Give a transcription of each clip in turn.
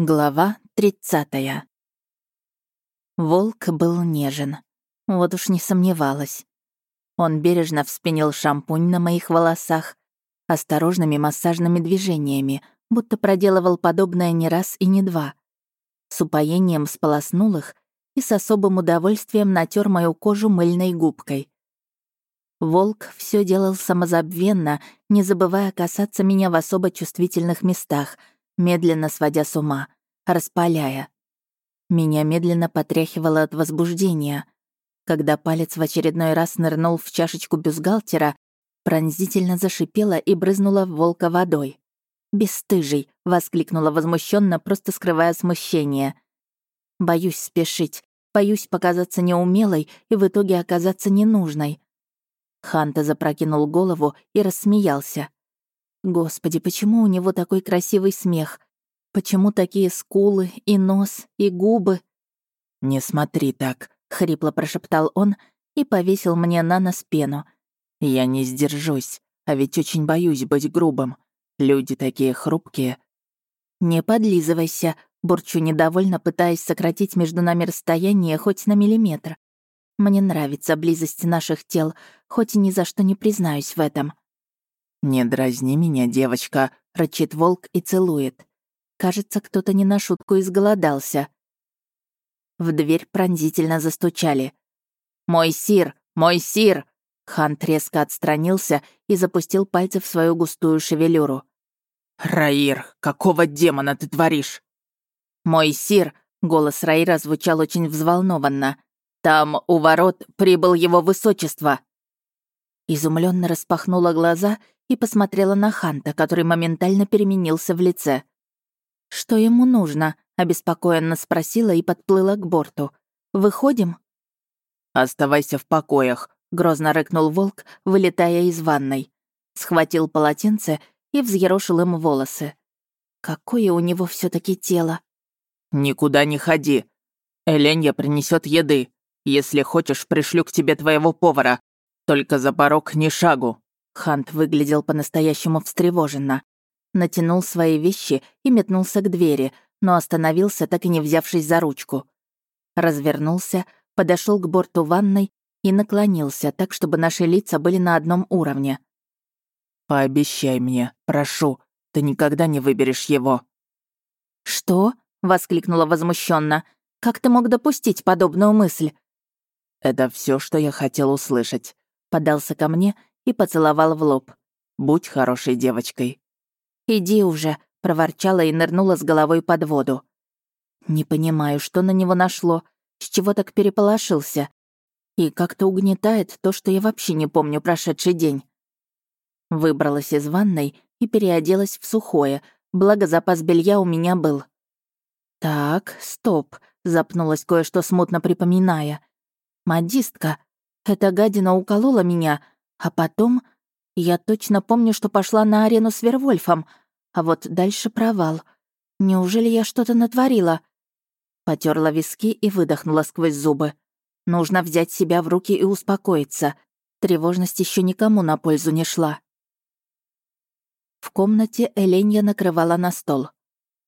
Глава 30. Волк был нежен. Вот уж не сомневалась. Он бережно вспенил шампунь на моих волосах, осторожными массажными движениями, будто проделывал подобное не раз и не два. С упоением сполоснул их и с особым удовольствием натер мою кожу мыльной губкой. Волк все делал самозабвенно, не забывая касаться меня в особо чувствительных местах — медленно сводя с ума, распаляя. Меня медленно потряхивало от возбуждения. Когда палец в очередной раз нырнул в чашечку бюстгальтера, пронзительно зашипела и брызнула в волка водой. «Бесстыжий!» — воскликнула возмущенно, просто скрывая смущение. «Боюсь спешить, боюсь показаться неумелой и в итоге оказаться ненужной». Ханта запрокинул голову и рассмеялся. Господи, почему у него такой красивый смех? Почему такие скулы и нос, и губы? «Не смотри так», — хрипло прошептал он и повесил мне на нос пену. «Я не сдержусь, а ведь очень боюсь быть грубым. Люди такие хрупкие». «Не подлизывайся», — бурчу недовольно, пытаясь сократить между нами расстояние хоть на миллиметр. «Мне нравится близость наших тел, хоть и ни за что не признаюсь в этом». «Не дразни меня, девочка», — рычит волк и целует. Кажется, кто-то не на шутку изголодался. В дверь пронзительно застучали. «Мой сир! Мой сир!» Хант резко отстранился и запустил пальцы в свою густую шевелюру. «Раир, какого демона ты творишь?» «Мой сир!» — голос Раира звучал очень взволнованно. «Там, у ворот, прибыл его высочество!» Изумленно распахнула глаза и посмотрела на Ханта, который моментально переменился в лице. «Что ему нужно?» — обеспокоенно спросила и подплыла к борту. «Выходим?» «Оставайся в покоях», — грозно рыкнул волк, вылетая из ванной. Схватил полотенце и взъерошил им волосы. Какое у него все таки тело. «Никуда не ходи. Эленья принесет еды. Если хочешь, пришлю к тебе твоего повара. Только за порог ни шагу». Хант выглядел по-настоящему встревоженно. Натянул свои вещи и метнулся к двери, но остановился, так и не взявшись за ручку. Развернулся, подошел к борту ванной и наклонился, так, чтобы наши лица были на одном уровне. «Пообещай мне, прошу, ты никогда не выберешь его». «Что?» — воскликнула возмущенно. «Как ты мог допустить подобную мысль?» «Это все, что я хотел услышать», — подался ко мне и поцеловал в лоб. «Будь хорошей девочкой». «Иди уже», — проворчала и нырнула с головой под воду. Не понимаю, что на него нашло, с чего так переполошился. И как-то угнетает то, что я вообще не помню прошедший день. Выбралась из ванной и переоделась в сухое, благо запас белья у меня был. «Так, стоп», — запнулась кое-что смутно припоминая. «Модистка, эта гадина уколола меня, а потом я точно помню, что пошла на арену с Вервольфом, а вот дальше провал. Неужели я что-то натворила? Потерла виски и выдохнула сквозь зубы. Нужно взять себя в руки и успокоиться. Тревожность еще никому на пользу не шла. В комнате Эленья накрывала на стол.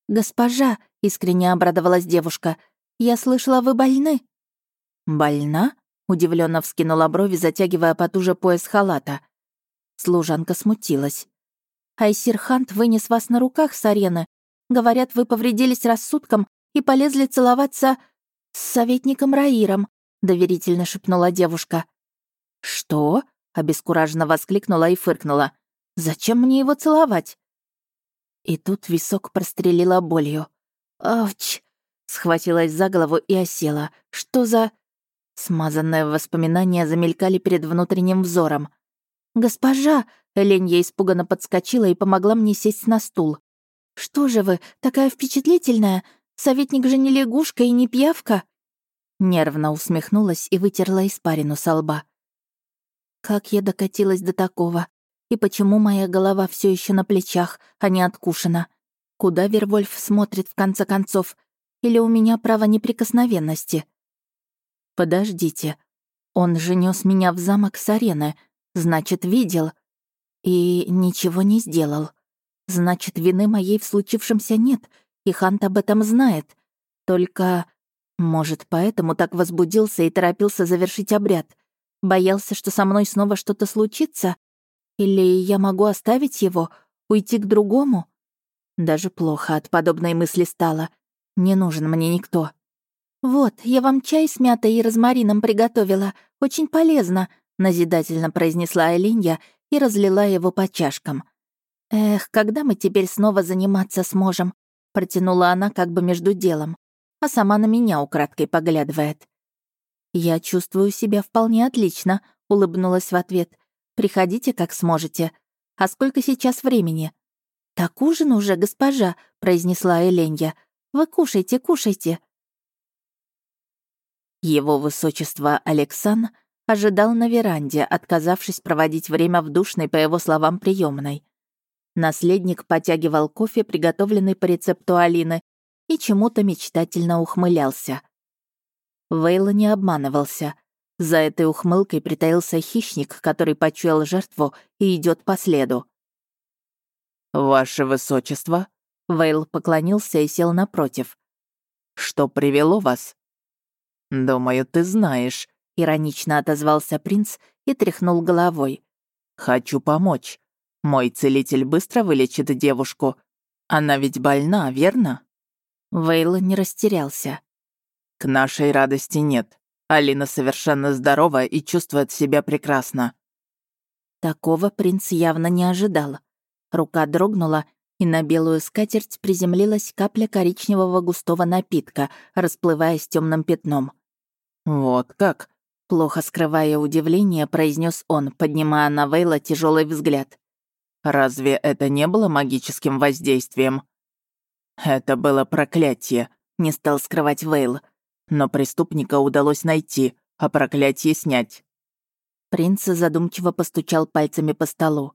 «Госпожа», — искренне обрадовалась девушка, — «я слышала, вы больны». «Больна?» Удивленно вскинула брови, затягивая потуже пояс халата. Служанка смутилась. «Айсир Хант вынес вас на руках с арены. Говорят, вы повредились рассудком и полезли целоваться с советником Раиром», — доверительно шепнула девушка. «Что?» — обескураженно воскликнула и фыркнула. «Зачем мне его целовать?» И тут висок прострелила болью. «Авч!» — схватилась за голову и осела. «Что за...» Смазанные воспоминания замелькали перед внутренним взором. «Госпожа!» — Ленья испуганно подскочила и помогла мне сесть на стул. «Что же вы, такая впечатлительная? Советник же не лягушка и не пьявка?» Нервно усмехнулась и вытерла испарину со лба. Как я докатилась до такого? И почему моя голова все еще на плечах, а не откушена? Куда Вервольф смотрит в конце концов? Или у меня право неприкосновенности? Подождите. Он же нес меня в замок с арены, значит, видел. И ничего не сделал. Значит, вины моей в случившемся нет, и Хант об этом знает. Только, может, поэтому так возбудился и торопился завершить обряд. Боялся, что со мной снова что-то случится? Или я могу оставить его, уйти к другому? Даже плохо от подобной мысли стало. Не нужен мне никто. «Вот, я вам чай с мятой и розмарином приготовила. Очень полезно», — назидательно произнесла Алинья и разлила его по чашкам. «Эх, когда мы теперь снова заниматься сможем?» — протянула она как бы между делом, а сама на меня украдкой поглядывает. «Я чувствую себя вполне отлично», — улыбнулась в ответ. «Приходите, как сможете. А сколько сейчас времени?» «Так ужин уже, госпожа», — произнесла Эленья. «Вы кушайте, кушайте». Его высочество Александр ожидал на веранде, отказавшись проводить время в душной, по его словам, приемной. Наследник потягивал кофе, приготовленный по рецепту Алины, и чему-то мечтательно ухмылялся. Вейла не обманывался. За этой ухмылкой притаился хищник, который почуял жертву и идет по следу. «Ваше высочество», — Вейл поклонился и сел напротив. «Что привело вас?» «Думаю, ты знаешь», — иронично отозвался принц и тряхнул головой. «Хочу помочь. Мой целитель быстро вылечит девушку. Она ведь больна, верно?» Вейл не растерялся. «К нашей радости нет. Алина совершенно здорова и чувствует себя прекрасно». Такого принц явно не ожидал. Рука дрогнула, и на белую скатерть приземлилась капля коричневого густого напитка, расплываясь темным пятном. «Вот как?» Плохо скрывая удивление, произнес он, поднимая на Вейла тяжелый взгляд. «Разве это не было магическим воздействием?» «Это было проклятие», — не стал скрывать Вейл. «Но преступника удалось найти, а проклятие снять». Принц задумчиво постучал пальцами по столу.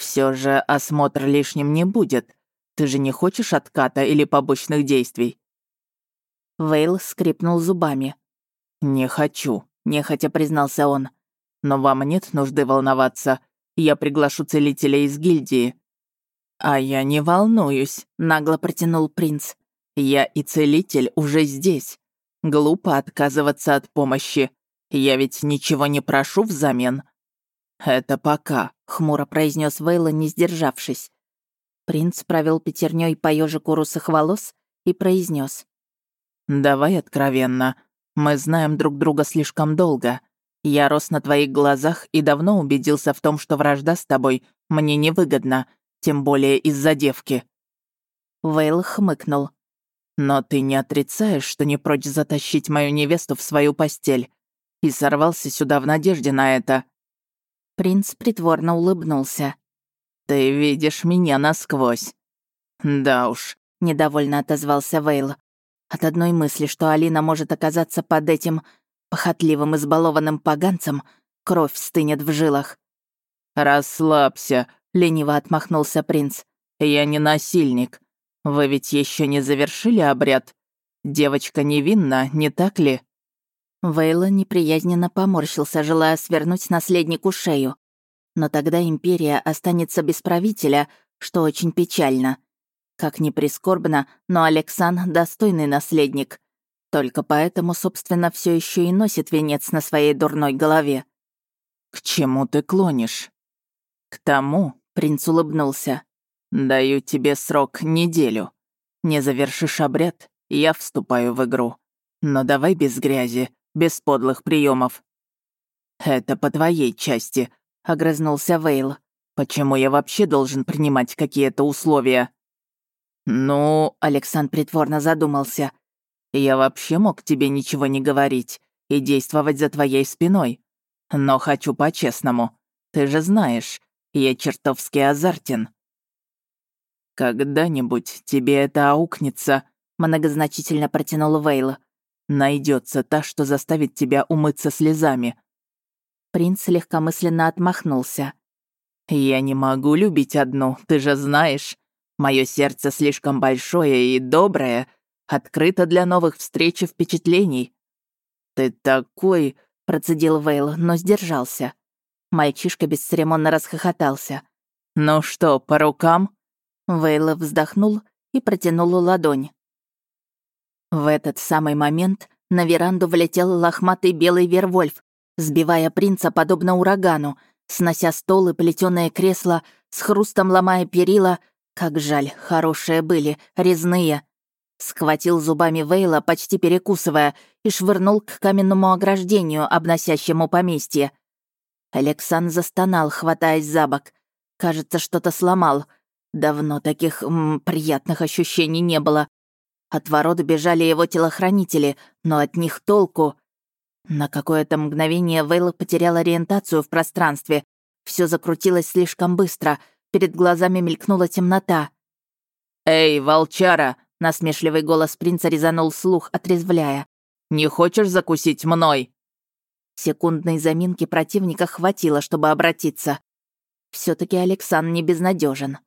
Все же осмотр лишним не будет. Ты же не хочешь отката или побочных действий?» Вейл скрипнул зубами. «Не хочу», — нехотя признался он. «Но вам нет нужды волноваться. Я приглашу целителя из гильдии». «А я не волнуюсь», — нагло протянул принц. «Я и целитель уже здесь. Глупо отказываться от помощи. Я ведь ничего не прошу взамен». «Это пока», — хмуро произнес Вейла, не сдержавшись. Принц провел пятерней по ежику русых волос и произнес: «Давай откровенно. Мы знаем друг друга слишком долго. Я рос на твоих глазах и давно убедился в том, что вражда с тобой мне невыгодна, тем более из-за девки». Вейл хмыкнул. «Но ты не отрицаешь, что не прочь затащить мою невесту в свою постель и сорвался сюда в надежде на это». Принц притворно улыбнулся. «Ты видишь меня насквозь». «Да уж», — недовольно отозвался Вейл. От одной мысли, что Алина может оказаться под этим похотливым избалованным поганцем, кровь стынет в жилах. «Расслабься», — лениво отмахнулся принц. «Я не насильник. Вы ведь еще не завершили обряд? Девочка невинна, не так ли?» Вейла неприязненно поморщился, желая свернуть наследнику шею. Но тогда империя останется без правителя, что очень печально. Как ни прискорбно, но Александр — достойный наследник. Только поэтому, собственно, все еще и носит венец на своей дурной голове. «К чему ты клонишь?» «К тому», — принц улыбнулся. «Даю тебе срок неделю. Не завершишь обряд, я вступаю в игру. Но давай без грязи, без подлых приемов. «Это по твоей части», — огрызнулся Вейл. «Почему я вообще должен принимать какие-то условия?» «Ну...» — Александр притворно задумался. «Я вообще мог тебе ничего не говорить и действовать за твоей спиной. Но хочу по-честному. Ты же знаешь, я чертовски азартен». «Когда-нибудь тебе это аукнется», — многозначительно протянул Вейл. Найдется та, что заставит тебя умыться слезами». Принц легкомысленно отмахнулся. «Я не могу любить одну, ты же знаешь. Мое сердце слишком большое и доброе, открыто для новых встреч и впечатлений». «Ты такой...» — процедил Вейл, но сдержался. Мальчишка бесцеремонно расхохотался. «Ну что, по рукам?» Вейл вздохнул и протянула ладонь. В этот самый момент на веранду влетел лохматый белый вервольф, сбивая принца подобно урагану, снося стол и плетёное кресло, с хрустом ломая перила. Как жаль, хорошие были, резные. Схватил зубами Вейла, почти перекусывая, и швырнул к каменному ограждению, обносящему поместье. Александр застонал, хватаясь за бок. Кажется, что-то сломал. Давно таких м, приятных ощущений не было. От ворот бежали его телохранители, но от них толку. На какое-то мгновение Вейл потерял ориентацию в пространстве. Все закрутилось слишком быстро, перед глазами мелькнула темнота. «Эй, волчара!» — насмешливый голос принца резанул слух, отрезвляя. «Не хочешь закусить мной?» Секундной заминки противника хватило, чтобы обратиться. все таки Александр не безнадежен.